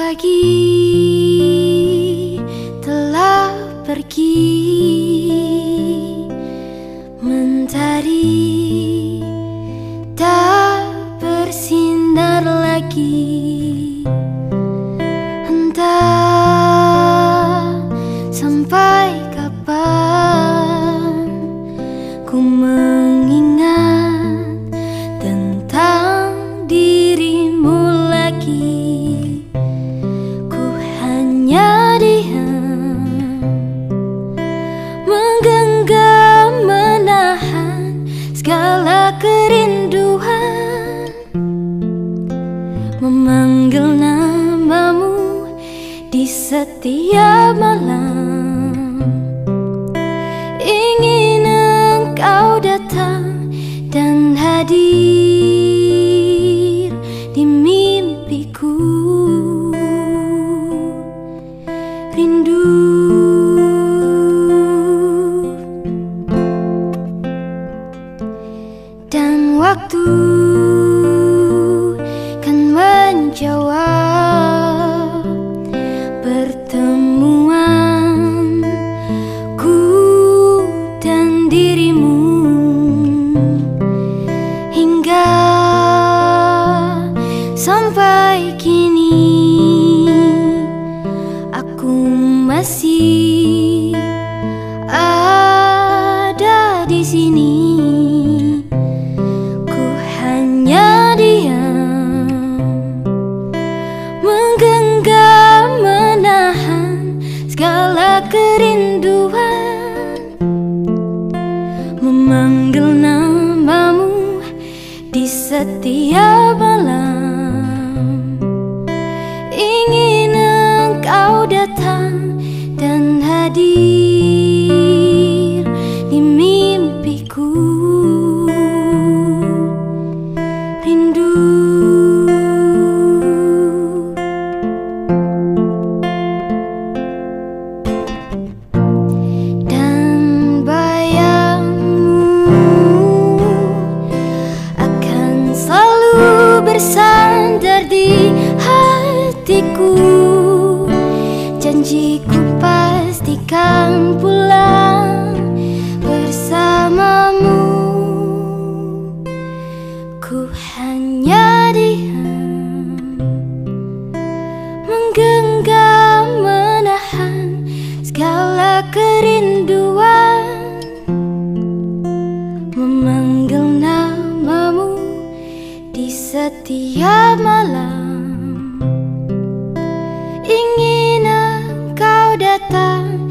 Pagi telah pergi Mentari tak bersinar lagi kerinduan Memanggil namamu di setiap malam. Ingin engkau datang dan hadir waktu kan menjawab pertemuan ku dan dirimu hingga sampai kini segala kerinduan. Memanggil namamu di setiap janjiku pastikan pulang bersamamu. Ku hanya diam menggenggam menahan segala kerinduan. Memanggil namamu di setiap malam 当